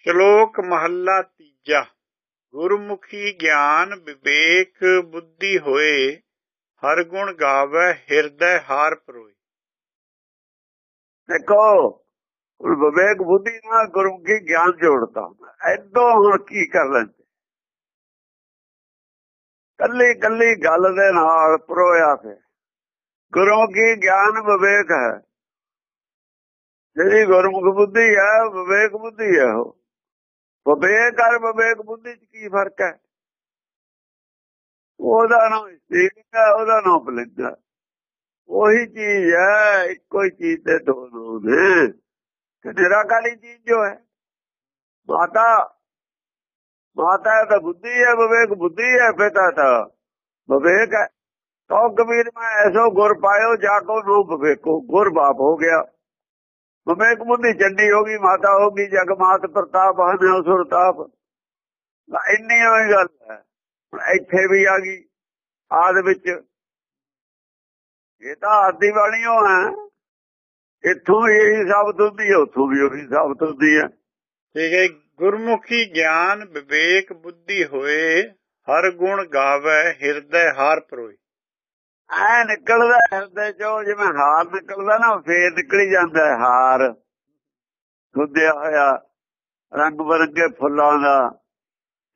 ਸ਼ਲੋਕ ਮਹੱਲਾ ਤੀਜਾ। ਗੁਰਮੁਖੀ ਗਿਆਨ ਵਿਵੇਕ ਬੁੱਧੀ ਹੋਏ, ਹਰ ਗੁਣ ਗਾਵੇ, ਹਿਰਦੈ ਹਾਰ ਪਰੋਏ। ਦੇਖੋ ਹੁਣ ਵਿਵੇਕ ਬੁੱਧੀ ਨਾਲ ਗੁਰਮੁਖੀ ਗਿਆਨ ਜੋੜਦਾ ਐਦੋਂ ਹੁਣ ਕੀ ਕਰ ਲੈਂਦੇ? ਕੱਲੀ ਕੱਲੀ ਗੱਲ ਦੇ ਨਾਲ ਪਰੋਇਆ ਫੇ ਗੁਰਮੁਖੀ ਗਿਆਨ ਵਿਵੇਕ ਹੈ। ਜਿਹੜੀ ਗੁਰਮੁਖ ਬੁੱਧੀ ਹੈ ਵਿਵੇਕ ਬੁੱਧੀ ਹੈ ਉਹ। ਵਿਵੇਕ ਔਰ ਵਿਵੇਕ ਬੁੱਧੀ ਚ ਕੀ ਫ਼ਰਕ ਹੈ? ਉਹਦਾ ਨਾਮ ਸਟੀਕ ਹੈ, ਉਹਦਾ ਨਾਮ ਬਲਿੰਦ ਹੈ। ਉਹੀ ਚੀਜ਼ ਹੈ, ਇੱਕੋ ਹੀ ਚੀਜ਼ ਤੇ ਦੋ ਦੋ ਨੇ। ਕਿ ਨਿਰਾਕਾਰੀ ਚੀਜ਼ ਜੋ ਹੈ, ਮਾਤਾ ਮਾਤਾ ਤਾਂ ਬੁੱਧੀ ਹੈ, ਵਿਵੇਕ ਬੁੱਧੀ ਹੈ, ਪਿਤਾ ਤਾਂ ਵਿਵੇਕ ਹੈ। ਤੋ ਕਬੀਰ ਮੈਂ ਐਸੋ ਗੁਰ ਪਾਇਓ, ਜਾ ਕੋ ਨੂੰ ਵਿਵੇਕੋ। ਗੁਰ ਬਾਪ ਹੋ ਗਿਆ। ਵਿਵੇਕ ਬੁੱਧੀ ਚੰਡੀ ਹੋ ਗਈ, ਮਾਤਾ ਹੋ ਗਈ, ਜਗ ਪ੍ਰਤਾਪ ਹਨ ਸੁਰਤਾਪ ਇੰਨੀ ਹੋਈ ਗੱਲ ਹੈ। ਇੱਥੇ ਵੀ ਆ ਗਈ, ਆਦ ਵਿੱਚ। ਇਹ ਤਾਂ ਆਦੀ ਵਾਲੀਓ ਹੈ। ਇੱਥੋਂ ਇਹੀ ਸਾਬਤ ਹੁੰਦੀ ਹੈ, ਉੱਥੋਂ ਵੀ ਉਹੀ ਸਾਬਤ ਹੁੰਦੀ ਹੈ। ਠੀਕ ਹੈ ਗੁਰਮੁਖੀ ਗਿਆਨ, ਵਿਵੇਕ ਬੁੱਧੀ ਹੋਏ, ਹਰ ਗੁਣ ਗਾਵੇ, ਹਿਰਦੈ ਹਾਰ ਪਰੋਏ। ਐ ਨਿਕਲਦਾ ਹਿਰਦੇ ਚੋਂ, ਜਿਵੇਂ ਹਾਰ ਨਿਕਲਦਾ ਨਾ ਫੇਰ ਨਿਕਲੀ ਜਾਂਦਾ ਹਾਰ। ਗੁੱਦਿਆ ਹੋਇਆ ਰੰਗ ਬਰੰਗੇ ਫੁੱਲਾਂ ਦਾ।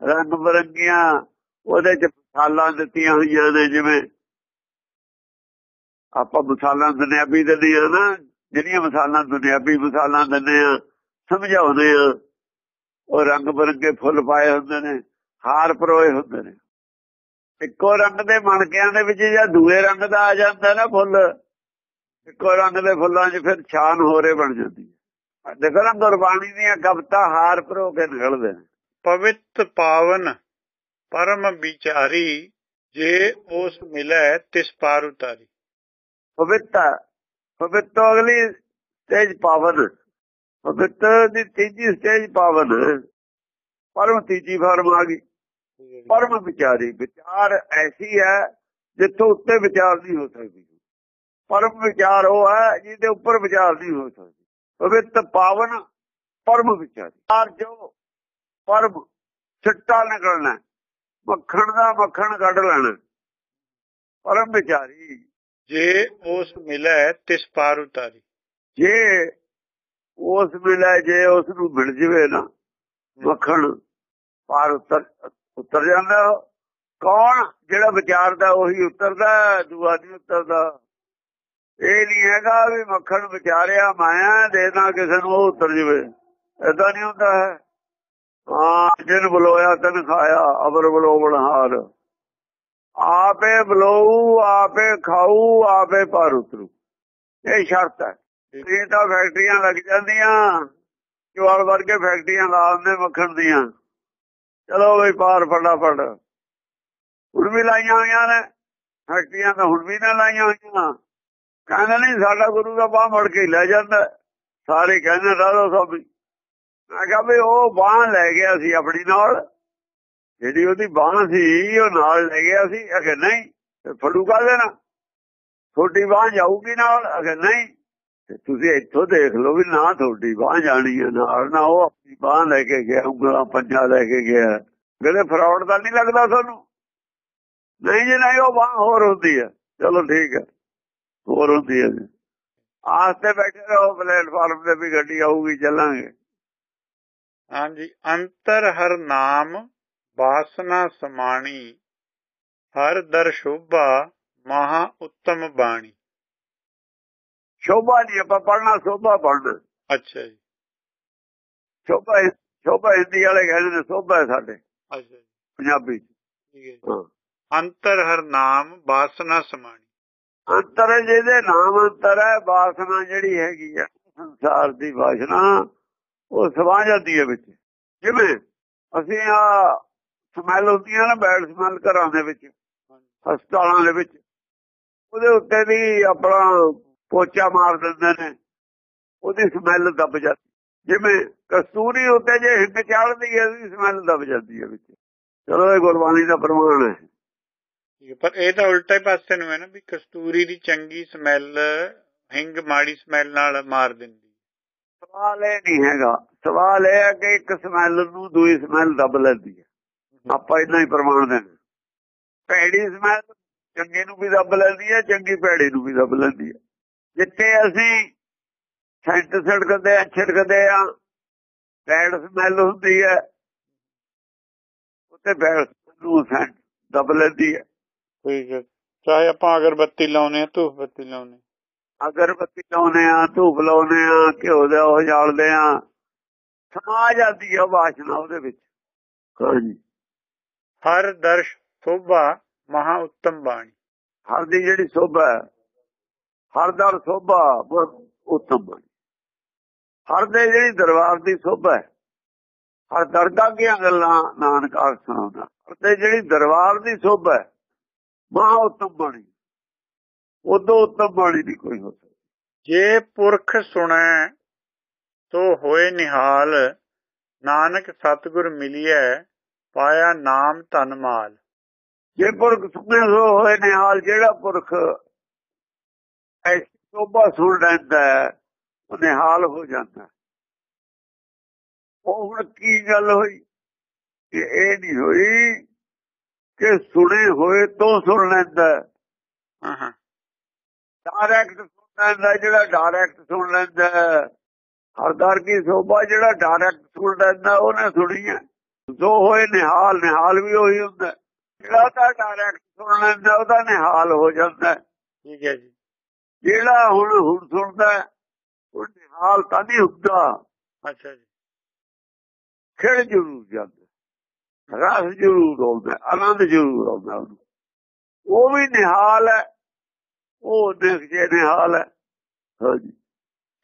ਰੰਗ ਬਰੰਗੀਆਂ ਉਹਦੇ ਚ ਮਸਾਲਾਂ ਦਿੱਤੀਆਂ ਹੋਈਆਂ ਨੇ, ਜਿਵੇਂ ਆਪਾਂ ਮਸਾਲਾਂ ਦੁਨਿਆਵੀ ਦਿੰਦੇ ਆ ਨਾ, ਜਿਹੜੀਆਂ ਮਸਾਲਾਂ ਦੁਨਿਆਵੀ ਮਸਾਲਾਂ ਦਿੰਦੇ ਆ ਸਮਝਾਉਂਦੇ ਆ ਉਹ ਰੰਗ ਬਰੰਗੇ ਫੁੱਲ ਪਾਏ ਹੁੰਦੇ ਨੇ, ਹਾਰ ਪਰੋਏ ਹੁੰਦੇ ਨੇ। ਇੱਕੋ ਰੰਗ ਦੇ ਮਣਕਿਆਂ ਦੇ ਵਿੱਚ ਜਾਂ ਦੂਏ ਰੰਗ ਦਾ ਆ ਜਾਂਦਾ ਨਾ ਫੁੱਲ ਇੱਕੋ ਰੰਗ ਦੇ ਫੁੱਲਾਂ 'ਚ ਫਿਰ ਛਾਨ ਹੋਰੇ ਬਣ ਜਾਂਦੀ ਹੈ। ਦੇਖੋ ਨਾ ਗੁਰਬਾਣੀ ਦੀਆਂ ਕਵਤਾ ਹਾਰ ਪਰੋ ਕੇ ਨਿਕਲਦੇ ਨੇ। ਪਵਿੱਤ ਪਾਵਨ ਪਰਮ ਵਿਚਾਰੀ ਜੇ ਉਸ ਮਿਲੇ ਤਿਸ ਪਾਰ ਉਤਾਰੀ। ਪਵਿੱਤ ਪਵਿੱਤ ਅਗਲੀ ਸਟੇਜ ਪਾਵਨ ਪਵਿੱਤ ਦੀ ਤੀਜੀ ਸਟੇਜ ਪਾਵਨ ਪਰਮ ਤੀਜੀ ਫਾਰਮ ਆ ਗਈ। ਪਰਮ ਵਿਚਾਰੀ, ਵਿਚਾਰ ਐਸੀ ਹੈ ਜਿੱਥੋਂ ਉੱਤੇ ਵਿਚਾਰ ਨਹੀਂ ਹੋ ਸਕਦੀ। ਪਰਮ ਵਿਚਾਰ ਉਹ ਹੈ ਜਿਹਦੇ ਉੱਪਰ ਵਿਚਾਰ ਨਹੀਂ ਹੋ ਸਕਦੀ। ਪਵਿੱਤ ਪਾਵਨ ਪਰਮ ਵਿਚਾਰੀ। ਆਰ ਜੋ ਪਰਮ ਛੱਟਾ ਨਿਕਲਣਾ ਮੱਖਣ ਦਾ ਮੱਖਣ ਕੱਢ ਲੈਣਾ ਪਰਮ ਵਿਚਾਰੀ ਜੇ ਉਸ ਮਿਲੇ ਤਿਸ ਪਾਰ ਉਤਾਰੀ। ਜੇ ਉਸ ਮਿਲੇ, ਜੇ ਉਸ ਨੂੰ ਮਿਲ ਜਵੇ ਨਾ, ਮੱਖਣ ਪਾਰ ਉਤਰ ਉਤਰ ਜਾਂਦਾ ਕੌਣ? ਜਿਹੜਾ ਵਿਚਾਰਦਾ ਉਹੀ ਉਤਰਦਾ, ਦੂਆ ਨਹੀਂ ਉਤਰਦਾ। ਇਹ ਨਹੀਂ ਹੈਗਾ ਵੀ ਮੱਖਣ ਵਿਚਾਰਿਆ ਮਾਇਆ ਦੇਣਾ ਕਿਸੇ ਨੂੰ ਉਹ ਉਤਰ ਜਵੇ। ਐਦਾਂ ਨਹੀਂ ਹੁੰਦਾ ਹੈ। ਹਾਂ, ਜਿਨ ਬਲੋਇਆ ਤਨ ਖਾਇਆ, ਅਬਰ ਬਲੋ ਬਣਹਾਰ ਆਪੇ ਬਲੋਊ ਆਪੇ ਖਾਊ, ਆਪੇ ਪਰ ਉਤਰੂ। ਇਹ ਸ਼ਰਤ ਹੈ। ਇਹ ਤਾਂ ਫੈਕਟਰੀਆਂ ਲੱਗ ਜਾਂਦੀਆਂ। ਚਵਾਲ ਵਰਗੇ ਫੈਕਟਰੀਆਂ ਲਾਉਂਦੇ ਮੱਖਣ ਦੀਆਂ। ਚਲੋ ਬਈ ਪਾਰ ਫਟਾਫਟ। ਹੁਣ ਵੀ ਲਾਈਆਂ ਹੋਈਆਂ ਨੇ, ਫੈਕਟਰੀਆਂ ਤਾਂ ਹੁਣ ਵੀ ਨਾ ਲਾਈਆਂ ਹੋਈਆਂ। ਕਹਿੰਦੇ ਨਹੀਂ, ਸਾਡਾ ਗੁਰੂ ਦਾ ਬਾਹ ਮੜ ਕੇ ਲੈ ਜਾਂਦਾ। ਸਾਰੇ ਕਹਿੰਦੇ ਰਾਧਾ ਸਾਹਿਬ ਮੈਂ ਕਿਹਾ ਵੀ ਉਹ ਬਾਹ ਲੈ ਗਿਆ ਸੀ ਆਪਣੀ ਨਾਲ। ਜਿਹੜੀ ਉਹਦੀ ਬਾਹ ਸੀ, ਉਹ ਨਾਲ ਲੈ ਗਿਆ ਸੀ। ਅਖੇ ਨਹੀਂ ਫੜੂ ਕਾ ਦੇਣਾ। ਛੋਟੀ ਬਾਹ ਜਾਊਗੀ ਨਾਲ, ਅਖੇ ਨਹੀਂ। ਤੁਸੀਂ ਇੱਥੋਂ ਦੇਖ ਲਓ ਵੀ ਨਾ ਤੁਹਾਡੀ ਬਾਹ ਜਾਣੀ ਹੈ ਨਾਲ ਨਾ ਉਹ ਆਪਣੀ ਬਾਹ ਲੈ ਕੇ ਗਿਆ, ਉਂਗਲਾਂ ਪੰਜਾ ਲੈ ਕੇ ਗਿਆ। ਕਹਿੰਦੇ ਫਰਾਡ ਦਾ ਨਹੀਂ ਲੱਗਦਾ ਤੁਹਾਨੂੰ? ਨਹੀਂ ਜੀ, ਨਹੀਂ, ਉਹ ਬਾਹ ਹੋਰ ਹੁੰਦੀ ਹੈ। ਚਲੋ ਠੀਕ ਹੈ, ਹੋਰ ਹੁੰਦੀ ਹੈ ਆਸਤੇ ਬੈਠੇ ਰਹੋ, ਪਲੇਟਫਾਰਮ ਤੇ ਵੀ ਗੱਡੀ ਆਊਗੀ, ਚੱਲਾਂਗੇ। ਹਾਂਜੀ, ਅੰਤਰ ਹਰ ਨਾਮ ਬਾਸਨਾ ਸਮਾਣੀ, ਹਰ ਦਰ ਸ਼ੋਭਾ, ਮਹਾ ਉੱਤਮ ਬਾਣੀ। ਸ਼ੋਭਾ ਨਹੀਂ ਆਪਾਂ ਪੜਨਾ ਸ਼ੋਭਾ ਪੜਨਾ ਅੱਛਾ ਜੀ। ਸ਼ੋਭਾ ਸ਼ੋਭਾ ਹਿੰਦੀ ਵਾਲੇ ਕਹਿੰਦੇ ਨੇ ਸ਼ੋਭਾ ਹੈ ਸਾਡੇ ਅੱਛਾ ਪੰਜਾਬੀ ਠੀਕ ਹੈ ਅੰਤਰ ਹਰ ਨਾਮ ਬਾਸਨਾ ਸਮਾਣੀ। ਅੰਤਰ ਜਿਹਦੇ ਨਾਮ ਅੰਤਰ ਹੈ ਬਾਸਨਾ ਜਿਹੜੀ ਹੈਗੀ ਆ ਸੰਸਾਰ ਦੀ ਬਾਸਨਾ ਉਹ ਸਮਾ ਜਾਂਦੀ ਹੈ ਵਿੱਚ। ਜਿਵੇਂ ਅਸੀਂ ਆ ਸਮੈਲ ਹੁੰਦੀਆਂ ਨਾ ਬੈਡ ਸਮੈਲ ਘਰਾਂ ਦੇ ਵਿੱਚ ਹਸਪਤਾਲਾਂ ਦੇ ਵਿੱਚ ਉਹਦੇ ਉੱਤੇ ਵੀ ਆਪਣਾ ਪੋਚਾ ਮਾਰ ਦਿੰਦੇ ਨੇ। ਉਹਦੀ ਸਮੈਲ ਦੱਬ ਜਾਂਦੀ। ਜਿਵੇਂ ਕਸਤੂਰੀ ਉੱਤੇ ਜੇ ਹਿੱਕ ਚੜਦੀ ਹੈ ਉਹਦੀ ਸਮੈਲ ਦੱਬ ਜਾਂਦੀ ਹੈ ਵਿੱਚ। ਚਲੋ ਇਹ ਗੁਰਬਾਣੀ ਦਾ ਪ੍ਰਮਾਣ ਹੈ। ਪਰ ਇਹ ਤਾਂ ਉਲਟਾ ਪਾਸੇ ਨੂੰ ਹੈ ਨਾ ਵੀ ਕਸਤੂਰੀ ਦੀ ਚੰਗੀ ਸਮੈਲ ਹਿੰਗ ਮਾੜੀ ਸਮੈਲ ਨਾਲ ਮਾਰ ਦਿੰਦੀ। ਸਵਾਲ ਇਹ ਨਹੀਂ ਹੈਗਾ। ਸਵਾਲ ਇਹ ਹੈ ਕਿ ਇੱਕ ਸਮੈਲ ਨੂੰ ਦੂਈ ਸਮੈਲ ਦਬ ਲੈਂਦੀ ਹੈ। ਆਪਾਂ ਇੰਨਾ ਹੀ ਪ੍ਰਮਾਣ ਦੇਣਾ। ਭੈੜੀ ਸਮੈਲ ਚੰਗੇ ਨੂੰ ਵੀ ਦਬ ਲੈਂਦੀ ਹੈ ਚੰਗੀ ਭੈੜੀ ਨੂੰ ਵੀ ਦਬ ਲੈਂਦੀ ਹੈ। ਜਿੱਥੇ ਅਸੀਂ ਸੈਂਟ ਛਿੜਕਦੇ ਆ ਛਿੜਕਦੇ ਆ ਬੈਡ ਸਮੈਲ ਹੁੰਦੀ ਹੈ ਉੱਤੇ ਬੈਡ ਨੂੰ ਸੈਂਟ ਦਬ ਲੈਂਦੀ ਹੈ। ਠੀਕ ਹੈ। ਚਾਹੇ ਆਪਾਂ ਅਗਰਬੱਤੀ ਲਾਉਨੇ ਆ ਧੂਪ ਬੱਤੀ ਲਾਉਨੇ ਅਗਰਬੱਤੀ ਲਾਉਨੇ ਆ ਧੂਪ ਲਾਉਨੇ ਆ ਘਿਓ ਦਾ ਉਹ ਜਾਲਦੇ ਆ ਸਮਾ ਜਾਂਦੀ ਆ ਵਾਸ਼ਨਾ ਉਹਦੇ ਵਿੱਚ। ਹਾਂਜੀ। ਹਰ ਦਰਸ਼ ਸੋਭਾ ਮਹਾ ਉੱਤਮ ਬਾਣੀ। ਹਰ ਦੀ ਜਿਹੜੀ ਸੋਭਾ ਹੈ ਹਰ ਦਰ ਸੋਭਾ ਉੱਤਮ ਬਾਣੀ। ਹਰ ਦੇ ਜਿਹੜੀ ਦਰਬਾਰ ਦੀ ਸੋਭਾ ਹੈ ਹਰ ਦਰਗਾਹ ਦੀਆਂ ਗੱਲਾਂ ਨਾਨਕ ਆਖ ਸੁਣਾਉਂਦਾ। ਹਰ ਦੇ ਜਿਹੜੀ ਦਰਬਾਰ ਦੀ ਸੋਭਾ ਹੈ ਮਹਾ ਉੱਤਮ ਬਾਣੀ। ਉਦੋਂ ਉੱਤਮ ਬਾਣੀ ਨਹੀਂ ਕੋਈ ਹੋ ਸਕਦੀ। ਜੇ ਪੁਰਖ ਸੁਣੈ ਸੋ ਹੋਏ ਨਿਹਾਲ। ਨਾਨਕ ਸਤਿਗੁਰ ਮਿਲਿਐ ਪਾਇਆ ਨਾਮ ਧਨ ਮਾਲ। ਜੇ ਪੁਰਖ ਸੁਣੇ ਸੋ ਹੋਏ ਨਿਹਾਲ। ਜਿਹੜਾ ਪੁਰਖ ਐਸੀ ਸੋਭਾ ਸੁਣ ਲੈਂਦਾ ਉਹ ਨਿਹਾਲ ਹੋ ਜਾਂਦਾ। ਉਹ ਹੁਣ ਕੀ ਗੱਲ ਹੋਈ ਕਿ ਇਹ ਨਹੀਂ ਹੋਈ ਕਿ ਸੁਣੇ ਹੋਏ ਤੋਂ ਸੁਣ ਲੈਂਦਾ ਹੈ। ਹਾਂ ਹਾਂ ਡਾਇਰੈਕਟ ਸੁਣ ਲੈਂਦਾ ਜਿਹੜਾ ਡਾਇਰੈਕਟ ਸੁਣ ਲੈਂਦਾ। ਹਰਦਰ ਕੀ ਸੋਭਾ ਜਿਹੜਾ ਡਾਇਰੈਕਟ ਸੁਣ ਲੈਂਦਾ ਉਹਨੇ ਸੁਣੀ ਹੈ ਜੋ ਹੋਏ ਨਿਹਾਲ ਨਿਹਾਲ ਵੀ ਉਹੀ ਹੁੰਦਾ। ਜਿਹੜਾ ਤਾਂ ਡਾਇਰੈਕਟ ਸੁਣ ਲੈਂਦਾ ਉਹਦਾ ਨਿਹਾਲ ਹੋ ਜਾਂਦਾ। ਠੀਕ ਹੈ ਜੀ ਜਿਹੜਾ ਹੁਣ ਹੁਣ ਸੁਣਦਾ ਉਹ ਨਿਹਾਲ ਤਾਂ ਨਹੀਂ ਹੁੰਦਾ ਅੱਛਾ ਜੀ। ਖਿੜ ਜ਼ਰੂਰ ਜਾਂਦਾ ਰਸ ਜ਼ਰੂਰ ਆਉਂਦਾ ਆਨੰਦ ਜ਼ਰੂਰ ਆਉਂਦਾ ਉਹ ਵੀ ਨਿਹਾਲ ਹੈ ਉਹ ਦੇਖ ਜੇ ਨਿਹਾਲ ਹੈ। ਹਾਂਜੀ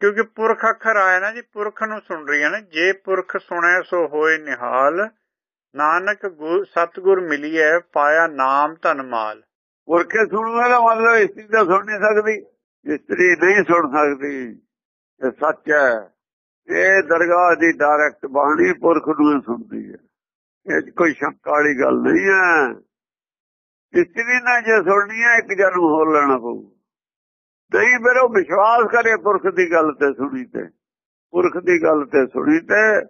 ਕਿਉਂਕਿ ਪੁਰਖ ਅੱਖਰ ਆਇਆ ਨਾ ਜੀ ਪੁਰਖ ਨੂੰ ਸੁਣ ਰਹੀ ਹੈ ਨਾ। ਜੇ ਪੁਰਖ ਸੁਣੈ ਸੋ ਹੋਏ ਨਿਹਾਲ। ਨਾਨਕ ਗੁਰ ਸਤਗੁਰ ਮਿਲਿਐ ਪਾਇਆ ਨਾਮ ਧਨ ਮਾਲ। ਪੁਰਖੇ ਸੁਣਨ ਦਾ ਮਤਲਬ ਇਸਤਰੀ ਤਾਂ ਸੁਣ ਨਹੀਂ ਸਕਦੀ। ਇਸਤਰੀ ਨਹੀਂ ਸੁਣ ਸਕਦੀ ਇਹ ਸੱਚ ਹੈ, ਇਹ ਦਰਗਾਹ ਦੀ ਡਾਇਰੈਕਟ ਬਾਣੀ ਪੁਰਖ ਨੂੰ ਸੁਣਦੀ ਹੈ। ਇਹ 'ਚ ਕੋਈ ਸ਼ੰਕਾ ਵਾਲੀ ਗੱਲ ਨਹੀਂ ਹੈ। ਇਸਤਰੀ ਨਾਲ ਜੇ ਸੁਣਨੀ ਹੈ, ਇੱਕ ਜਨਮ ਹੋਰ ਲੈਣਾ ਪਊ। ਨਹੀਂ ਫਿਰ ਉਹ ਵਿਸ਼ਵਾਸ ਕਰੇ ਪੁਰਖ ਦੀ ਗੱਲ ਤੇ ਸੁਣੀ ਤੇ। ਪੁਰਖ ਦੀ ਗੱਲ ਤੇ ਸੁਣੀ ਤੇ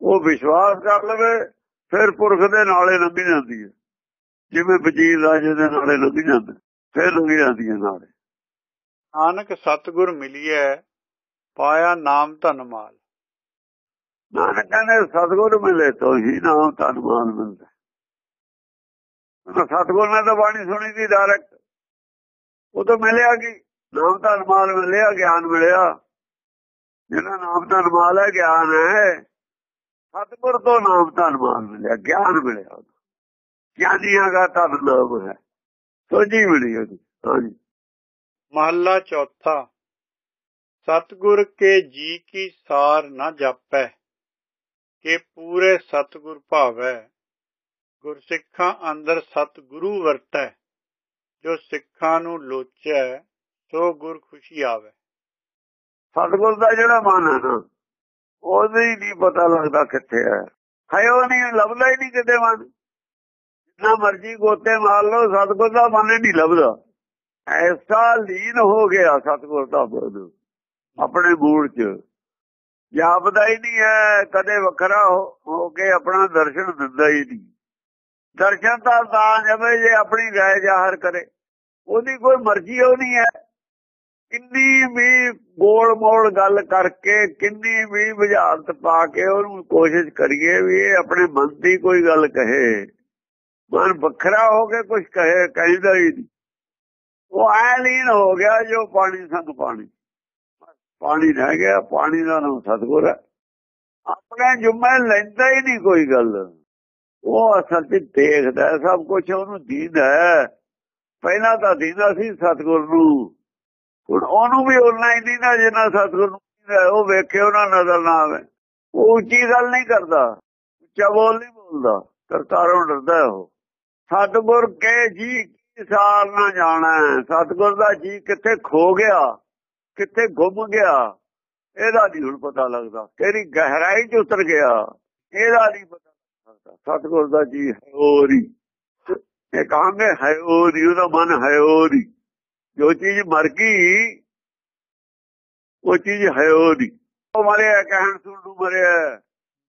ਉਹ ਵਿਸ਼ਵਾਸ ਕਰ ਲਵੇ, ਫਿਰ ਪੁਰਖ ਦੇ ਨਾਲੇ ਲੰਘ ਜਾਂਦੀ ਹੈ। ਜਿਵੇਂ ਵਜੀਰ ਰਾਜੇ ਦੇ ਨਾਲੇ ਲੰਘ ਜਾਂਦਾ, ਫਿਰ ਲੰਘ ਜਾਂਦੀ ਹੈ ਨਾਲੇ। ਨਾਨਕ ਸਤਗੁਰ ਮਿਲਿਐ, ਪਾਇਆ ਨਾਮ ਧਨ ਮਾਲ। ਨਾਨਕ ਕਹਿੰਦੇ ਸਤਗੁਰ ਮਿਲੇ ਤੋਂ ਹੀ ਨਾਮ ਧਨਮਾਨ ਮਿਲਦਾ। ਸਤਗੁਰ ਨੇ ਤਾਂ ਬਾਣੀ ਸੁਣੀ ਦੀ ਡਾਇਰੈਕਟ ਉਹ ਤਾਂ ਮਿਲਿਆ ਕੀ? ਨਾਮ ਧਨ ਮਾਲ ਮਿਲਿਆ, ਗਿਆਨ ਮਿਲਿਆ। ਜਿਹੜਾ ਨਾਮ ਧਨਮਾਲ ਹੈ, ਗਿਆਨ ਹੈ। ਸਤਗੁਰ ਤੋਂ ਨਾਮ ਧਨਮਾਲ ਮਿਲਿਆ, ਗਿਆਨ ਮਿਲਿਆ ਉਹਨੂੰ। ਗਿਆਨੀਆਂ ਦਾ ਧਨ ਨਾਮ ਹੈ। ਸੋਝੀ ਮਿਲੀ ਉਹਦੀ, ਹਾਂਜੀ। ਮਹੱਲਾ ਚੌਥਾ, ਸਤਗੁਰ ਕੇ ਜੀ ਕੀ ਸਾਰ ਨਾ ਜਾਪੈ, ਕਿ ਪੂਰੇ ਸਤਗੁਰ ਭਾਵੈ। ਗੁਰਸਿੱਖਾਂ ਅੰਦਰ ਸਤਗੁਰੂ ਵਰਤੈ, ਜੋ ਸਿੱਖਾਂ ਨੂੰ ਲੋਚੈ, ਸੋ ਗੁਰ ਖੁਸ਼ੀ ਆਵੇ। ਸਤਗੁਰ ਦਾ ਜਿਹੜਾ ਮਨ ਹੈ ਨਾ, ਉਹਦੇ ਹੀ ਨਹੀਂ ਪਤਾ ਲੱਗਦਾ ਕਿੱਥੇ ਹੈ। ਹੈ ਉਹ ਨਹੀਂ, ਲੱਭਦਾ ਹੀ ਨਹੀਂ ਕਿਤੇ ਮਨ। ਜਿੰਨਾ ਮਰਜ਼ੀ ਗੋਤੇ ਮਾਰ ਲਓ, ਸਤਗੁਰ ਦਾ ਮਨ ਹੀ ਨਹੀਂ ਲੱਭਦਾ। ਐਸਾ ਲੀਨ ਹੋ ਗਿਆ ਸਤਗੁਰ ਦਾ ਮਨ ਆਪਣੇ ਮੂਲ ਚ। ਜਾਪਦਾ ਹੀ ਨਹੀਂ ਹੈ, ਕਦੇ ਵੱਖਰਾ ਹੋ- ਕੇ ਆਪਣਾ ਦਰਸ਼ਨ ਦਿੰਦਾ ਹੀ ਨਹੀਂ। ਦਰਸ਼ਨ ਤਾਂ ਤਾਂ ਜਵੇ ਜੇ ਆਪਣੀ ਰਾਏ ਜ਼ਾਹਰ ਕਰੇ। ਉਹਦੀ ਕੋਈ ਮਰਜ਼ੀ ਉਹ ਨਹੀਂ ਹੈ। ਕਿੰਨੀ ਵੀ ਗੋਲ ਮੋਲ ਗੱਲ ਕਰਕੇ, ਕਿੰਨੀ ਵੀ ਬੁਝਾਰਤ ਪਾ ਕੇ ਉਹਨੂੰ ਕੋਸ਼ਿਸ਼ ਕਰੀਏ ਵੀ ਇਹ ਆਪਣੇ ਮਨ ਦੀ ਕੋਈ ਗੱਲ ਕਹੇ। ਮਨ ਵੱਖਰਾ ਹੋ ਕੇ ਕੁਝ ਕਹੇ, ਕਹਿੰਦਾ ਹੀ ਨਹੀਂ। ਉਹ ਐ ਹੋ ਗਿਆ ਜੋ ਪਾਣੀ ਸੰਗ ਪਾਣੀ। ਪਾਣੀ ਰਹਿ ਗਿਆ, ਪਾਣੀ ਦਾ ਨਾਮ ਸਤਗੁਰ ਹੈ। ਆਪਣੇ ਜੁਮੇ ਲੈਂਦਾ ਹੀ ਨਹੀਂ ਕੋਈ ਗੱਲ। ਉਹ ਅਸਲ ਤੇ ਦੇਖਦਾ ਸਭ ਕੁਝ ਉਹਨੂੰ ਦੀਦਾ ਪਹਿਲਾਂ ਤਾਂ ਦੀਦਾ ਸੀ ਸਤਗੁਰ ਨੂੰ। ਹੁਣ ਉਹਨੂੰ ਵੀ ਉਹਨਾਂ ਹੀ ਦੀਦਾ ਜਿੰਨਾ ਸਤਗੁਰ ਨੂੰ ਉਹ ਵੇਖੇ ਉਹਨਾਂ ਨਜ਼ਰ ਨਾ ਆਵੇ ਉਹ ਉੱਚੀ ਗੱਲ ਨਹੀਂ ਕਰਦਾ। ਉੱਚਾ ਬੋਲ ਨਹੀਂ ਬੋਲਦਾ। ਕਰਤਾਰੋਂ ਡਰਦਾ ਉਹ। ਸਤਗੁਰ ਕੇ ਜੀ ਸਾਲ ਨਾ ਜਾਣਾ ਹੈ। ਸਤਗੁਰ ਦਾ ਜੀ ਕਿੱਥੇ ਖੋ ਗਿਆ, ਕਿੱਥੇ ਗੁੰਮ ਗਿਆ, ਇਹਦਾ ਨਹੀਂ ਹੁਣ ਪਤਾ ਲੱਗਦਾ। ਕਿਹੜੀ ਗਹਿਰਾਈ 'ਚ ਉਤਰ ਗਿਆ, ਇਹਦਾ ਨਹੀਂ ਪਤਾ ਲੱਗਦਾ। ਸਤਗੁਰ ਦਾ ਜੀ ਹੈ ਇਹ ਕਹਾਂਗੇ ਹੈ ਉਹਦਾ ਮਨ ਹੈ ਹੋਰ ਜੋ ਚੀਜ਼ ਮਰ ਗਈ, ਉਹ ਚੀਜ਼ ਹੈ ਹੋਰ ਉਹ ਮਰਿਆ, ਕਹਿਣ ਸੁਣ ਨੂੰ ਮਰਿਆ।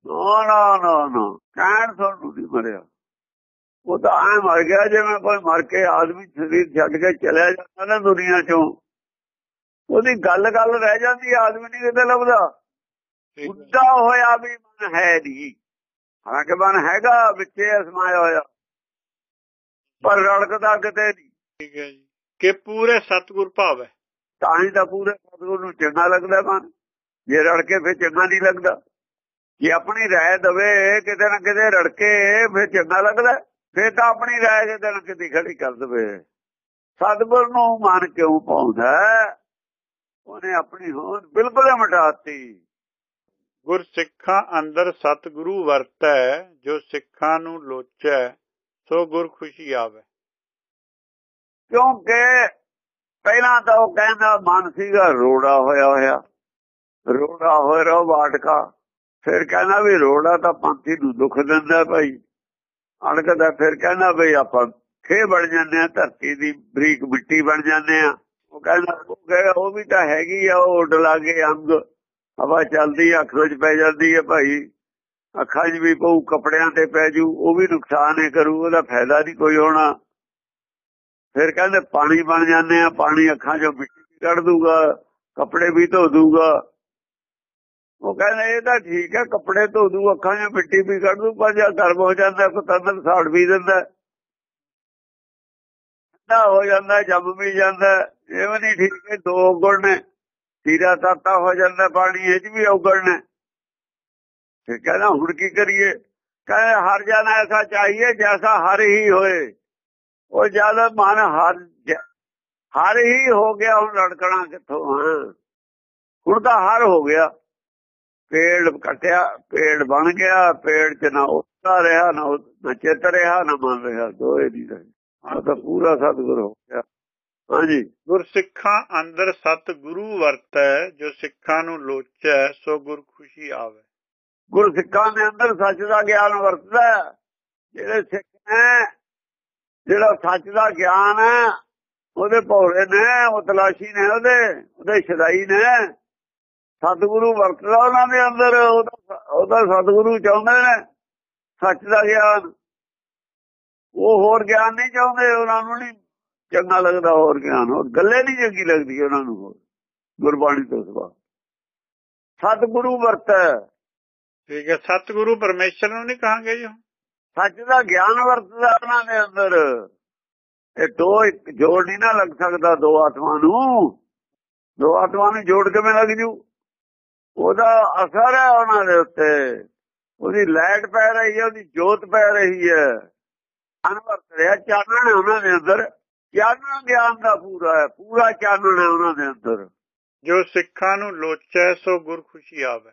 ਨਾ ਨਾ ਨਾ ਨਾ। ਕਹਿਣ ਸੁਣ ਨੂੰ ਨਹੀਂ ਮਰਿਆ। ਉਹ ਤਾਂ ਐ ਮਰ ਗਿਆ ਜਿਵੇਂ ਕੋਈ ਮਰ ਕੇ ਆਦਮੀ ਸਰੀਰ ਛੱਡ ਕੇ ਚਲਿਆ ਜਾਂਦਾ ਨਾ ਦੁਨੀਆ ਚੋਂ। ਉਹਦੀ ਗੱਲ ਗੱਲ ਰਹਿ ਜਾਂਦੀ ਆਦਮੀ ਨਹੀਂ ਕਿਤੇ ਲੱਭਦਾ। ਉੱਡਾ ਹੋਇਆ ਵੀ ਮਨ ਹੈ ਨਹੀਂ। ਹਾਲਾਂਕਿ ਮਨ ਹੈਗਾ ਵਿੱਚੇ ਅਸਮਾਇਆ ਹੋਇਆ। ਪਰ ਰੜਕਦਾ ਕਿਤੇ ਨਹੀਂ। ਠੀਕ ਹੈ ਜੀ। ਕਿ ਪੂਰੇ ਸਤਿਗੁਰ ਭਾਵ ਹੈ। ਤਾਂ ਹੀ ਤਾਂ ਪੂਰੇ ਸਤਿਗੁਰ ਨੂੰ ਚੰਗਾ ਲੱਗਦਾ ਮਨ। ਜੇ ਰੜਕੇ ਫਿਰ ਚੰਗਾ ਨਹੀਂ ਲੱਗਦਾ। ਜੇ ਆਪਣੀ ਰਾਏ ਦਵੇ ਕਿਤੇ ਨਾ ਕਿਤੇ ਰੜਕੇ ਫਿਰ ਚੰਗਾ ਲੱਗਦਾ। ਫਿਰ ਤਾਂ ਆਪਣੀ ਰਾਏ ਕਿਤੇ ਨਾ ਕਿਤੇ ਖੜੀ ਕਰ ਦਵੇ। ਸਤਿਗੁਰ ਨੂੰ ਮਨ ਕਿਉਂ ਪਾਉਂਦਾ ਉਹਨੇ ਆਪਣੀ ਹੋਂਦ ਬਿਲਕੁਲ ਮਿਟਾਤੀ। ਗੁਰ ਸਿੱਖਾਂ ਅੰਦਰ ਸਤਿਗੁਰੂ ਵਰਤੈ ਜੋ ਸਿੱਖਾਂ ਨੂੰ ਲੋਚੈ ਸੋ ਗੁਰ ਖੁਸ਼ੀ ਆਵੇ। ਕਿਉਂਕਿ ਪਹਿਲਾਂ ਤਾਂ ਉਹ ਕਹਿੰਦਾ ਮਨ ਸੀਗਾ ਰੋੜਾ ਹੋਇਆ ਹੋਇਆ। ਰੋੜਾ ਹੋਇਆ ਰੋ ਬਾਟਕਾ ਫਿਰ ਕਹਿੰਦਾ ਵੀ ਰੋੜਾ ਤਾਂ ਪੰਥੀ ਨੂੰ ਦੁੱਖ ਦਿੰਦਾ ਭਾਈ। ਅਣਕਦਾ ਫਿਰ ਕਹਿੰਦਾ ਬਈ ਆਪਾਂ ਖੇ ਬਣ ਜਾਂਦੇ ਆ ਧਰਤੀ ਦੀ ਬਰੀਕ ਮਿੱਟੀ ਬਣ ਜਾਂਦੇ ਆ ਉਹ ਕਹਿੰਦਾ ਉਹ ਵੀ ਤਾਂ ਹੈਗੀ ਆ ਉਹ ਉੱਡ ਲਾਗੇ ਅੰਗ। ਹਵਾ ਚੱਲਦੀ ਆ, ਅੱਖਾਂ 'ਚ ਪੈ ਜਾਂਦੀ ਆ ਭਾਈ। ਅੱਖਾਂ 'ਚ ਵੀ ਪਊ ਕਪੜਿਆਂ ਤੇ ਪੈ ਜੂ ਉਹ ਵੀ ਨੁਕਸਾਨ ਹੀ ਕਰੂ ਉਹਦਾ ਫਾਇਦਾ ਨਹੀਂ ਕੋਈ ਹੋਣਾ। ਫਿਰ ਕਹਿੰਦੇ ਪਾਣੀ ਬਣ ਜਾਂਦੇ ਆ ਪਾਣੀ ਅੱਖਾਂ 'ਚੋਂ ਮਿੱਟੀ ਵੀ ਕੱਢ ਦੂਗਾ ਕੱਪੜੇ ਵੀ ਧੋ ਦੂਗਾ। ਉਹ ਕਹਿੰਦਾ ਇਹ ਤਾਂ ਠੀਕ ਹੈ, ਕੱਪੜੇ ਧੋ ਦੂ, ਅੱਖਾਂ 'ਚੋਂ ਮਿੱਟੀ ਵੀ ਕੱਢ ਦੂ ਪਰ ਜੇ ਗਰਮ ਹੋ ਜਾਂਦਾ ਪਤੰਦਰ ਸਾੜ ਵੀ ਦਿੰਦਾ। ਠੰਡਾ ਹੋ ਜਾਂਦਾ, ਜੰਮ ਵੀ ਜਾਂਦਾ, ਇਹ ਵੀ ਨਹੀਂ ਠੀਕ ਹੈ ਦੋ ਗੁਣ ਨੇ। ਤੀਰਾ ਤਾਤਾ ਹੋ ਜਾਂਦਾ ਪਾਣੀ ਇਹ 'ਚ ਵੀ ਔਗਣ ਨੇ। ਫਿਰ ਕਹਿੰਦਾ ਹੁਣ ਕੀ ਕਰੀਏ? ਕਹਿੰਦੇ ਹਰ ਜਾਣਾ ਐਸਾ ਚਾਹੀਏ ਜੈਸਾ ਹਰ ਹੀ ਹੋਏ। ਉਹ ਜਦ ਮਨ ਹਰ ਹਰ ਹੀ ਹੋ ਗਿਆ ਹੁਣ ਲੜਕਣਾ ਕਿੱਥੋਂ, ਹਾਂ। ਹੁਣ ਤਾਂ ਹਰ ਹੋ ਗਿਆ। ਪੇੜ ਕੱਟਿਆ ਪੇੜ ਬਣ ਗਿਆ ਪੇੜ ਚ ਨਾ ਉੱਤਾ ਰਿਹਾ ਨਾ ਉਹ- ਨਾ ਚਿੱਤ ਰਿਹਾ ਨਾ ਮਨ ਰਿਹਾ ਦੋਏ ਰਹੇ। ਆ ਤਾਂ ਪੂਰਾ ਸਤਿਗੁਰ ਹੋ ਗਿਆ। ਹਾਂਜੀ। ਗੁਰ ਸਿੱਖਾਂ ਅੰਦਰ ਸਤਿਗੁਰੂ ਵਰਤੈ ਜੋ ਸਿੱਖਾਂ ਨੂੰ ਲੋਚੈ ਸੋ ਗੁਰ ਖੁਸ਼ੀ ਆਵੇ। ਗੁਰ ਸਿੱਖਾਂ ਦੇ ਅੰਦਰ ਸੱਚ ਦਾ ਗਿਆਨ ਵਰਤਦਾ। ਜਿਹੜੇ ਸਿੱਖ ਨੇ ਜਿਹੜਾ ਸੱਚ ਦਾ ਗਿਆਨ ਹੈ ਉਹਦੇ ਭੌਰੇ ਨੇ ਉਹ ਤਲਾਸ਼ੀ ਨੇ ਉਹਦੇ ਉਹਦੇ ਸ਼ਦਾਈ ਨੇ। ਸਤਿਗੁਰੂ ਵਰਤਦਾ ਉਹਨਾਂ ਦੇ ਅੰਦਰ ਉਹਦਾ ਉਹਦਾ ਸਤਿਗੁਰੂ ਚਾਹੁੰਦੇ ਨੇ ਸੱਚ ਦਾ ਗਿਆਨ। ਉਹ ਹੋਰ ਗਿਆਨ ਨਹੀਂ ਚਾਹੁੰਦੇ ਉਹਨਾਂ ਨੂੰ ਨਹੀਂ ਚੰਗਾ ਲੱਗਦਾ ਹੋਰ ਗਿਆਨ ਹੋਰ ਗੱਲੇ ਨਹੀਂ ਚੰਗੀ ਲੱਗਦੀ ਉਹਨਾਂ ਨੂੰ ਹੋਰ ਗੁਰਬਾਣੀ ਤੋਂ ਸਿਵਾ ਸਤਿਗੁਰੂ ਵਰਤੈ। ਠੀਕ ਹੈ ਸਤਿਗੁਰੂ ਪਰਮੇਸ਼ਰ ਨੂੰ ਨਹੀਂ ਕਹਾਂਗੇ ਜੀ ਸੱਚ ਦਾ ਗਿਆਨ ਵਰਤਦਾ ਉਹਨਾਂ ਦੇ ਅੰਦਰ। ਇਹ ਦੋ ਇੱਕ ਜੋੜ ਨਹੀਂ ਨਾ ਲੱਗ ਸਕਦਾ ਦੋ ਆਤਮਾ ਨੂੰ। ਦੋ ਆਤਮਾ ਨੂੰ ਜੋੜ ਕਿਵੇਂ ਲੱਗ ਜੂ? ਉਹਦਾ ਅਸਰ ਹੈ ਉਹਨਾਂ ਦੇ ਉੱਤੇ। ਉਹਦੀ ਲਾਈਟ ਪੈ ਰਹੀ ਹੈ ਉਹਦੀ ਜੋਤ ਪੈ ਰਹੀ ਹੈ। ਅਨਵਰਤ ਰਿਹਾ ਚਾਨਣ ਹੈ ਉਹਨਾਂ ਦੇ ਅੰਦਰ। ਚਾਨਣ ਗਿਆਨ ਦਾ ਪੂਰਾ ਹੈ ਪੂਰਾ ਚਾਨਣ ਹੈ ਉਹਨਾਂ ਦੇ ਅੰਦਰ। ਜੋ ਸਿੱਖਾਂ ਨੂੰ ਲੋਚੈ ਸੋ ਗੁਰ ਖੁਸ਼ੀ ਆਵੇ।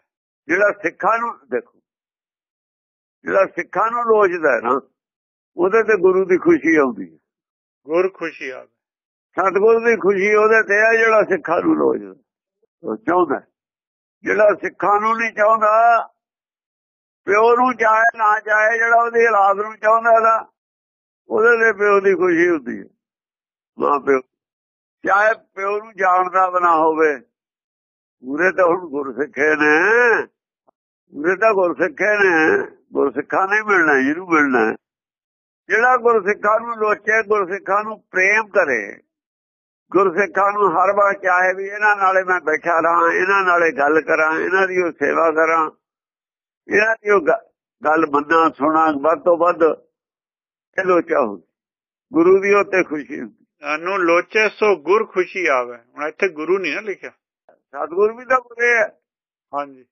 ਜਿਹੜਾ ਸਿੱਖਾਂ ਨੂੰ ਦੇਖੋ ਜਿਹੜਾ ਸਿੱਖਾਂ ਨੂੰ ਲੋਚਦਾ ਹੈ ਨਾ ਉਹਦੇ ਤੇ ਗੁਰੂ ਦੀ ਖੁਸ਼ੀ ਆਉਂਦੀ ਹੈ। ਗੁਰ ਖੁਸ਼ੀ ਆਵੇ। ਸਤਿਗੁਰੂ ਦੀ ਖੁਸ਼ੀ ਉਹਦੇ ਤੇ ਹੈ ਜਿਹੜਾ ਸਿੱਖਾਂ ਨੂੰ ਲੋਚਦਾ ਉਹ ਚਾਹੁੰਦਾ ਜਿਹੜਾ ਸਿੱਖਾਂ ਨੂੰ ਨਹੀਂ ਚਾਹੁੰਦਾ, ਪਿਓ ਨੂੰ ਚਾਹੇ, ਨਾ ਚਾਹੇ, ਜਿਹੜਾ ਉਹਦੀ ਹਾਲਾਤ ਨੂੰ ਚਾਹੁੰਦਾ ਦਾ ਉਹਦੇ ਤੇ ਪਿਓ ਦੀ ਖੁਸ਼ੀ ਹੁੰਦੀ ਹੈ। ਮਾਂ ਪਿਓ, ਚਾਹੇ ਪਿਓ ਨੂੰ ਜਾਣਦਾ ਬਣਾ ਹੋਵੇ, ਪੂਰੇ ਤਾਂ ਹੁਣ ਗੁਰਸਿੱਖੇ ਨੇ, ਪੂਰੇ ਤਾਂ ਗੁਰਸਿੱਖੇ ਨੇ, ਗੁਰਸਿੱਖਾਂ ਨੇ ਮਿਲਣਾ ਜਿਹਨੂੰ ਮਿਲਣਾ। ਜਿਹੜਾ ਗੁਰਸਿੱਖਾਂ ਨੂੰ ਲੋਚੇ ਗੁਰਸਿੱਖਾਂ ਨੂੰ ਪ੍ਰੇਮ ਕਰੇ ਗੁਰਸਿੱਖਾਂ ਨੂੰ ਹਰ ਵਾਰ ਚਾਹੇ ਵੀ ਇਹਨਾਂ ਨਾਲੇ ਮੈਂ ਬੈਠਾ ਰਹਾ ਇਹਨਾਂ ਨਾਲੇ ਗੱਲ ਕਰਾਂ ਇਹਨਾਂ ਦੀ ਉਹ ਸੇਵਾ ਕਰਾਂ ਇਹਨਾਂ ਦੀ ਉਹ ਗੱਲ ਮੰਨਾਂ ਸੁਣਾ ਵੱਧ ਤੋਂ ਵੱਧ ਇਹ ਲੋਚਾ ਹੋ ਗੁਰੂ ਦੀ ਉੱਤੇ ਖੁਸ਼ੀ ਹੁੰਦੀ। ਨੂੰ ਲੋਚੈ ਸੋ ਗੁਰ ਖੁਸ਼ੀ ਆਵੇ। ਹੁਣ ਇੱਥੇ ਗੁਰੂ ਨਹੀਂ ਨਾ ਲਿਖਿਆ। ਸਤਿਗੁਰ ਵੀ ਤਾਂ ਗੁਰੇ ਹੈ ਹਾਂਜੀ।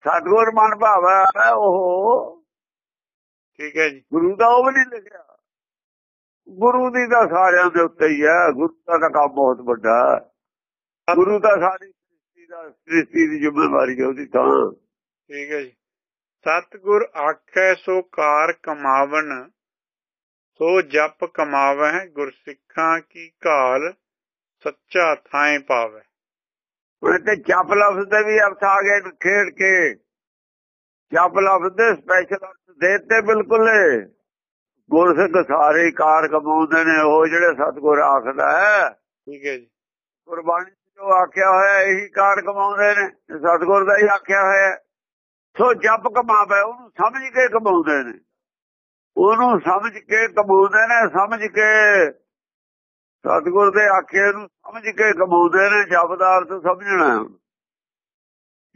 ਸਤਿਗੁਰ ਮਨ ਭਾਵਾ ਉਹ ਠੀਕ ਹੈ ਜੀ। ਗੁਰੂ ਦਾ ਉਹ ਵੀ ਨਹੀਂ ਲਿਖਿਆ। ਗੁਰੂ ਦੀ ਤਾਂ ਸਾਰਿਆਂ ਦੇ ਉੱਤੇ ਹੀ ਹੈ ਗੁਰੂ ਦਾ ਕੰਮ ਬਹੁਤ ਵੱਡਾ ਗੁਰੂ ਦਾ ਸਾਰੀ ਸ੍ਰਿਸ਼ਟੀ ਦਾ ਸ੍ਰਿਸ਼ਟੀ ਦੀ ਜ਼ਿੰਮੇਵਾਰੀ ਹੈ ਉਹਦੀ ਤਾਂ। ਠੀਕ ਹੈ ਜੀ। ਸਤਿਗੁਰ ਆਖੈ ਸੋ ਕਾਰ ਕਮਾਵਨ ਸੋ ਜਪ ਕਮਾਵੈ ਗੁਰਸਿੱਖਾਂ ਕੀ ਘਾਲ ਸੱਚਾ ਥਾਂ ਪਾਵੈ ਹੁਣ ਤੇ ਜਪ ਲਫ਼ਜ਼ ਦੇ ਵੀ ਅਰਥ ਆ ਗਏ ਖੇਡ ਕੇ। ਜਪ ਲਫ਼ਜ਼ ਦੇ ਸਪੈਸ਼ਲ ਅਰਥ ਦੇ ਤੇ ਬਿਲਕੁਲ। ਗੁਰਸਿੱਖ ਸਾਰੇ ਕਾਰ ਕਮਾਉਂਦੇ ਨੇ ਉਹ ਜਿਹੜੇ ਸਤਿਗੁਰ ਆਖਦਾ ਹੈ। ਠੀਕ ਹੈ ਜੀ। ਗੁਰਬਾਣੀ ਜੋ ਆਖਿਆ ਹੋਇਆ ਇਹੀ ਕਾਰ ਕਮਾਉਂਦੇ ਨੇ ਸਤਗੁਰ ਦਾ ਹੀ ਆਖਿਆ ਹੋਇਆ। ਸੋ ਜਪ ਕਮਾਵੇ ਉਹਨੂੰ ਸਮਝ ਕੇ ਕਮਾਉਂਦੇ ਨੇ। ਉਹਨੂੰ ਸਮਝ ਕੇ ਕਮਾਉਂਦੇ ਨੇ ਸਮਝ ਕੇ ਸਤਗੁਰ ਦੇ ਆਖੇ ਨੂੰ ਸਮਝ ਕੇ ਕਮਾਉਂਦੇ ਨੇ ਜਪ ਦਾ ਅਰਥ ਸਮਝਣਾ।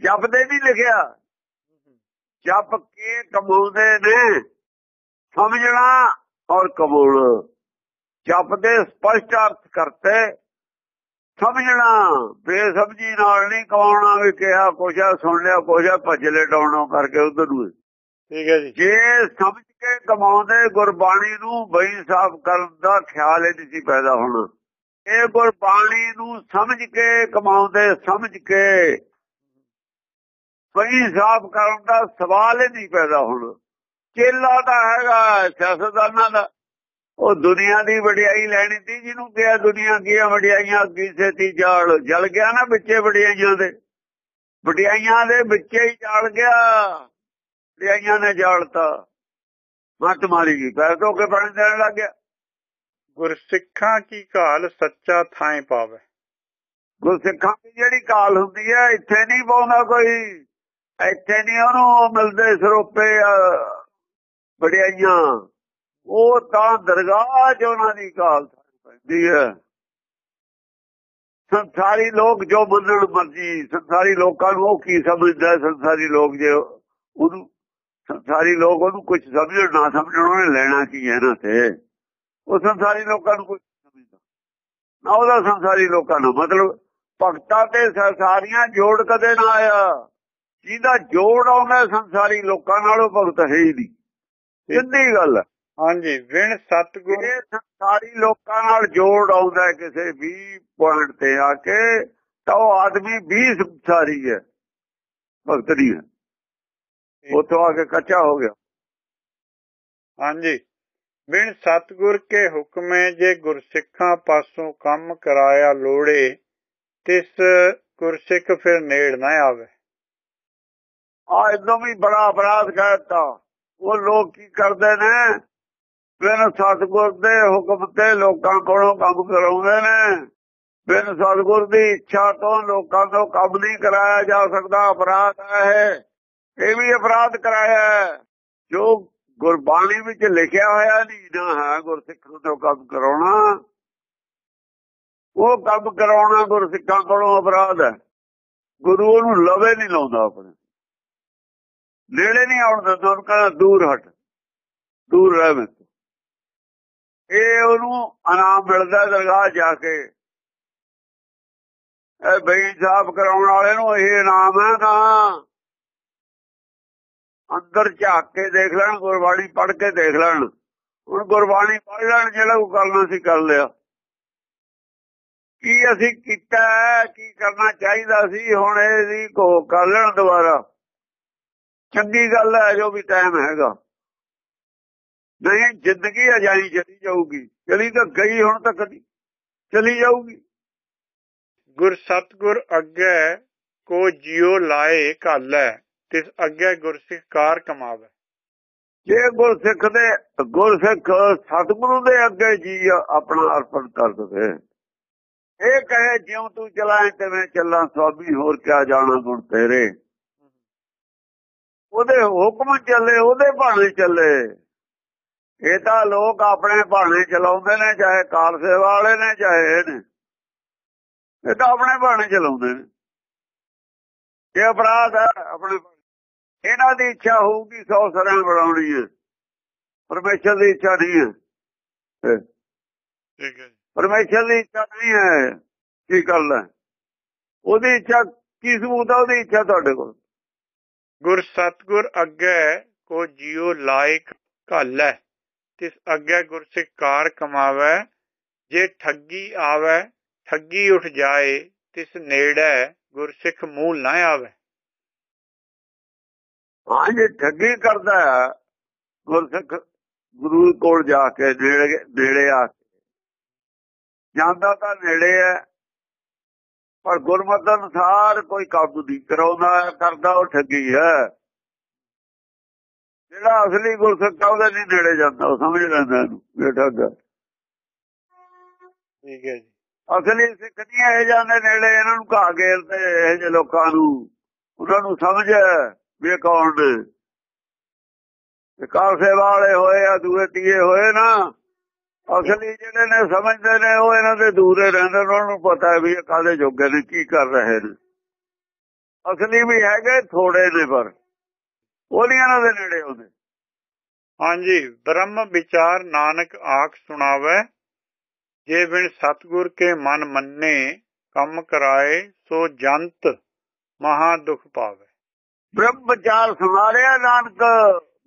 ਜਪ ਦੇ ਨਹੀਂ ਲਿਖਿਆ। ਜਪ ਕੇ ਕਮਾਉਂਦੇ ਨੇ। ਸਮਝਣਾ ਔਰ ਕਬੂਲ। ਜਪ ਦੇ ਸਪਸ਼ਟ ਅਰਥ ਕਰਤੇ ਸਮਝਣਾ ਬੇਸਮਝੀ ਨਾਲ ਨਹੀਂ ਕਮਾਉਣਾ ਵੀ ਕਿਹਾ ਕੋਸ਼ਾ ਸੁਣ ਲਿਆ ਕੋਸ਼ਾ ਭਜਲੇ ਡਾਉਣੋਂ ਕਰਕੇ ਉਧਰ ਨੂੰ। ਠੀਕ ਹੈ ਜੀ। ਜੇ ਸਮਝ ਕੇ ਕਮਾਉਂਦੇ ਗੁਰਬਾਣੀ ਨੂੰ ਬਈ ਸਾਫ਼ ਕਰਨ ਦਾ ਖਿਆਲ ਹੀ ਨਹੀਂ ਸੀ ਪੈਦਾ ਹੋਣਾ। ਇਹ ਗੁਰਬਾਣੀ ਨੂੰ ਸਮਝ ਕੇ ਕਮਾਉਂਦੇ ਸਮਝ ਕੇ ਬਈ ਸਾਫ਼ ਕਰਨ ਦਾ ਸਵਾਲ ਹੀ ਨਹੀਂ ਪੈਦਾ ਹੋਣਾ। ਚੇਲਾ ਤਾਂ ਹੈਗਾ ਸਿਆਸਤਦਾਨਾਂ ਦਾ। ਉਹ ਦੁਨੀਆ ਦੀ ਵਡਿਆਈ ਲੈਣੀ ਸੀ ਜਿਹਨੂੰ ਕਿਹਾ ਦੁਨੀਆ ਦੀਆਂ ਵਡਿਆਈਆਂ ਅੱਗੀ ਸੇਤੀ ਜਾਲ। ਜਲ ਗਿਆ ਨਾ ਵਿੱਚੇ ਵਡਿਆਈਆਂ ਦੇ। ਵਡਿਆਈਆਂ ਦੇ ਵਿੱਚੇ ਹੀ ਜਾਲ ਗਿਆ। ਵਡਿਆਈਆਂ ਨੇ ਜਾਲਤਾ। ਮੱਤ ਮਾਰੀ ਗਈ ਪੈਰ ਤੋਂ ਕੇ ਪਾਣੀ ਦੇਣ ਲੱਗ ਗਿਆ। ਗੁਰਸਿੱਖਾਂ ਕੀ ਕਾਲ ਸੱਚਾ ਥਾਂ ਪਾਵੇ। ਗੁਰਸਿੱਖਾਂ ਦੀ ਜਿਹੜੀ ਕਾਲ ਹੁੰਦੀ ਹੈ ਇੱਥੇ ਨਹੀਂ ਪਾਉਂਦਾ ਕੋਈ। ਇੱਥੇ ਨਹੀਂ ਉਹਨੂੰ ਮਿਲਦੇ ਸਰੋਪੇ ਵਡਿਆਈਆਂ। ਉਹ ਤਾਂ ਦਰਗਾਹ 'ਚ ਉਹਨਾਂ ਦੀ ਕਾਲ ਪੈਂਦੀ ਹੈ। ਸੰਸਾਰੀ ਲੋਕ ਜੋ ਮੰਨਣ ਮਰਜ਼ੀ, ਸੰਸਾਰੀ ਲੋਕਾਂ ਨੂੰ ਉਹ ਕੀ ਸਮਝਦਾ ਸੰਸਾਰੀ ਲੋਕ ਜੇ ਉਹਨੂੰ, ਸੰਸਾਰੀ ਲੋਕ ਉਹਨੂੰ ਕੁਝ ਸਮਝਣ, ਨਾ ਸਮਝਣ, ਉਹਨੇ ਲੈਣਾ ਕੀ ਹੈ ਨਾ ਤੇ? ਉਹ ਸੰਸਾਰੀ ਲੋਕਾਂ ਨੂੰ ਕੁਝ ਸਮਝਦਾ। ਨਾ ਉਹਦਾ ਸੰਸਾਰੀ ਲੋਕਾਂ ਨੂੰ ਮਤਲਬ, ਭਗਤਾਂ ਤੇ ਸੰਸਾਰੀਆਂ ਜੋੜ ਕਦੇ ਨਾ ਆਇਆ। ਜਿਹਦਾ ਜੋੜ ਆਉਂਦਾ ਸੰਸਾਰੀ ਲੋਕਾਂ ਨਾਲ ਉਹ ਭਗਤ ਹੈ ਹੀ ਨਹੀਂ। ਸਿੱਧੀ ਗੱਲ ਹਾਂਜੀ ਵਿਣ ਸਤਗੁਰ। ਇਹ ਸੰਸਾਰੀ ਲੋਕਾਂ ਨਾਲ ਜੋੜ ਆਉਂਦਾ ਕਿਸੇ ਵੀ ਪੁਆਇੰਟ ਤੇ ਆ ਕੇ ਤਾਂ ਉਹ ਆਦਮੀ ਵੀ ਸੰਸਾਰੀ ਹੈ ਭਗਤ ਨਹੀਂ ਹੈ। ਉਤੋਂ ਆ ਕੇ ਕੱਚਾ ਹੋ ਗਿਆ। ਹਾਂਜੀ। ਬਿਨ ਸਤਗੁਰ ਕੇ ਹੁਕਮੇ ਜੇ ਗੁਰਸਿੱਖਾਂ ਪਾਸੋਂ ਕੰਮ ਕਰਾਇਆ ਲੋੜੇ ਤਿਸ ਗੁਰਸਿੱਖ ਫਿਰ ਨੇੜ ਨਾ ਆਵੇ। ਆ ਇਦੋਂ ਵੀ ਬੜਾ ਅਪਰਾਧ ਕਰਤਾ ਉਹ ਲੋਕ ਕੀ ਕਰਦੇ ਨੇ? ਬਿਨ ਸਤਗੁਰ ਦੇ ਹੁਕਮ ਤੇ ਲੋਕਾਂ ਕੋਲੋਂ ਕੰਮ ਕਰਾਉਂਦੇ ਨੇ। ਬਿਨ ਸਤਗੁਰ ਦੀ ਇੱਛਾ ਤੋਂ ਲੋਕਾਂ ਤੋਂ ਕੰਮ ਨਹੀਂ ਕਰਾਇਆ ਜਾ ਸਕਦਾ। ਅਪਰਾਧ ਹੈ ਇਹ। ਵੀ ਅਪਰਾਧ ਕਰਾਇਆ ਜੋ ਗੁਰਬਾਣੀ ਵਿੱਚ ਲਿਖਿਆ ਹੋਇਆ ਨਹੀਂ, ਨਾ ਹੈ ਗੁਰਸਿੱਖਾਂ ਤੋਂ ਕੰਮ ਕਰਾਉਣਾ। ਉਹ ਕੰਮ ਕਰਾਉਣਾ ਗੁਰਸਿੱਖਾਂ ਕੋਲੋਂ ਅਪਰਾਧ ਹੈ। ਗੁਰੂ ਉਹਨੂੰ ਲਵੇ ਨਹੀਂ ਲਾਉਂਦਾ ਆਪਣੇ। ਨੇੜੇ ਨਹੀਂ ਆਉਣ ਦਿੰਦਾ, ਉਹਨੂੰ ਕਹਿੰਦਾ ਦੂਰ ਹਟ, ਦੂਰ ਰਹਿ ਮੈਂ ਇਹ ਉਹਨੂੰ ਆਰਾਮ ਮਿਲਦਾ ਦਰਗਾਹ ਜਾ ਕੇ। ਇਹ ਬਈ ਸਾਫ਼ ਕਰਾਉਣ ਵਾਲੇ ਨੂੰ ਇਹ ਇਨਾਮ ਹੈ ਤਾਂ ਅੰਦਰ ਝਾਕ ਕੇ ਦੇਖ ਲੈਣ, ਗੁਰਬਾਣੀ ਪੜ੍ਹ ਕੇ ਦੇਖ ਲੈਣ। ਹੁਣ ਗੁਰਬਾਣੀ ਪੜ੍ਹ ਲੈਣ, ਜਿਹੜਾ ਉਹ ਕਰਨਾ ਸੀ ਕਰ ਲਿਆ। ਕੀ ਅਸੀਂ ਕੀਤਾ ਕੀ ਕਰਨਾ ਚਾਹੀਦਾ ਸੀ, ਹੁਣ ਇਹਦੀ ਕੋ ਕਰ ਲੈਣ ਦੁਬਾਰਾ। ਚੰਗੀ ਗੱਲ ਹੈ ਜੋ ਵੀ ਟਾਈਮ ਹੈਗਾ। ਨਹੀਂ ਜ਼ਿੰਦਗੀ ਅਜਾਈ ਚਲੀ ਜਾਊਗੀ। ਚਲੀ ਤਾਂ ਗਈ ਹੁਣ ਤੱਕ ਦੀ ਚਲੀ ਜਾਊਗੀ। ਗੁਰ ਸਤਗੁਰ ਅੱਗੇ ਕੋ ਜਿਉ ਲਾਏ ਘਾਲੈ ਤਿਸ ਅੱਗੇ ਗੁਰਸਿੱਖ ਕਾਰ ਕਮਾਵੇ। ਜੇ ਗੁਰਸਿੱਖ ਦੇ ਗੁਰਸਿੱਖ ਸਤਿਗੁਰੂ ਦੇ ਅੱਗੇ ਜੀ ਆਪਣਾ ਅਰਪਣ ਕਰ ਦਵੇ। ਇਹ ਕਹੇ ਜਿਉਂ ਤੂੰ ਚਲਾਏ ਤੇ ਮੈਂ ਚੱਲਾਂ ਸਵਾਮੀ ਹੋਰ ਕਿਆ ਜਾਣਾ ਗੁਣ ਤੇਰੇ। ਉਹਦੇ ਹੁਕਮ ਚੱਲੇ ਉਹਦੇ ਭਾਣੇ ਚੱਲੇ। ਇਹ ਤਾਂ ਲੋਕ ਆਪਣੇ ਭਾਣੇ ਚਲਾਉਂਦੇ ਨੇ ਚਾਹੇ ਕਾਲ ਸੇਵਾ ਵਾਲੇ ਨੇ ਚਾਹੇ ਇਹ ਨੇ। ਇਹ ਤਾਂ ਆਪਣੇ ਭਾਣੇ ਚਲਾਉਂਦੇ ਨੇ। ਇਹ ਅਪਰਾਧ ਹੈ ਆਪਣੇ ਇਹਨਾਂ ਦੀ ਇੱਛਾ ਹੋਊਗੀ ਸੌ ਸਰਾਂ ਬਣਾਉਣੀ ਹੈ। ਪਰਮੇਸ਼ਰ ਦੀ ਇੱਛਾ ਨਹੀਂ ਹੈ। ਠੀਕ ਹੈ ਪਰਮੇਸ਼ਰ ਦੀ ਇੱਛਾ ਨਹੀਂ ਹੈ। ਕੀ ਗੱਲ ਹੈ? ਉਹਦੀ ਇੱਛਾ ਕੀ ਸਬੂਤ ਹੈ? ਉਹਦੀ ਇੱਛਾ ਤੁਹਾਡੇ ਕੋਲ। ਗੁਰ ਸਤਗੁਰ ਅੱਗੇ ਕੋ ਜਿਉ ਲਾਇਕ ਘਾਲੈ ਤਿਸ ਅੱਗੇ ਗੁਰਸਿੱਖ ਕਾਰ ਕਮਾਵੇ। ਜੇ ਠੱਗੀ ਆਵੇ, ਠੱਗੀ ਉੱਠ ਜਾਏ, ਤਿਸ ਨੇੜੇ ਗੁਰਸਿੱਖ ਮੂਲ ਨਾ ਆਵੇ। ਹਾਂ, ਜੇ ਠੱਗੀ ਕਰਦਾ ਹੈ ਗੁਰਸਿੱਖ ਗੁਰੂ ਕੋਲ ਜਾ ਕੇ ਨੇੜੇ ਨੇੜੇ ਆ ਕੇ। ਜਾਂਦਾ ਤਾਂ ਨੇੜੇ ਹੈ ਪਰ ਗੁਰਮਤਿ ਅਨੁਸਾਰ ਕੋਈ ਕੰਮ ਨਹੀਂ ਕਰਾਉਂਦਾ ਕਰਦਾ ਉਹ ਠੱਗੀ ਹੈ। ਜਿਹੜਾ ਅਸਲੀ ਗੁਰਸਿੱਖ ਉਹਦੇ ਨਹੀਂ ਨੇੜੇ ਜਾਂਦਾ ਉਹ ਸਮਝ ਲੈਂਦਾ ਇਹ ਠੱਗ ਠੀਕ ਹੈ ਜੀ। ਅਸਲੀ ਸਿੱਖ ਨਹੀਂ ਇਹ ਜਾਂਦੇ ਨੇੜੇ ਇਹਨਾਂ ਨੂੰ ਘਾ ਗੇਰਦੇ ਇਹ ਜਿਹੇ ਲੋਕਾਂ ਨੂੰ ਉਹਨਾਂ ਨੂੰ ਸਮਝ ਵੀ ਇਹ ਕੌਣ ਨੇ। ਤੇ ਕਾਸੇ ਵਾਲੇ ਹੋਏ ਆ ਦੂਏ ਤੀਏ ਹੋਏ ਨਾ ਅਸਲੀ ਜਿਹੜੇ ਨੇ ਸਮਝਦੇ ਨੇ ਉਹ ਇਹਨਾਂ ਦੇ ਦੂਰੇ ਰਹਿੰਦੇ ਉਹਨਾਂ ਨੂੰ ਪਤਾ ਹੈ ਵੀ ਇਹ ਕਾਦੇ ਜੋਗੇ ਨੇ ਕੀ ਕਰ ਰਹੇ ਨੇ। ਅਸਲੀ ਵੀ ਹੈਗੇ ਥੋੜੇ ਨੇ ਪਰ। ਉਹ ਨਹੀਂ ਇਹਨਾਂ ਦੇ ਨੇੜੇ ਆਉਂਦੇ। ਹਾਂਜੀ ਬ੍ਰਹਮ ਵਿਚਾਰ ਨਾਨਕ ਆਖ ਸੁਣਾਵੇ ਜੇ ਬਿਨ ਸਤਗੁਰ ਕੇ ਮਨ ਮੰਨੇ ਕੰਮ ਕਰਾਏ ਸੋ ਜੰਤ ਮਹਾ ਦੁਖ ਪਾਵੇ। ਬ੍ਰਹਮ ਵਿਚਾਰ ਸੁਣਾ ਨਾਨਕ।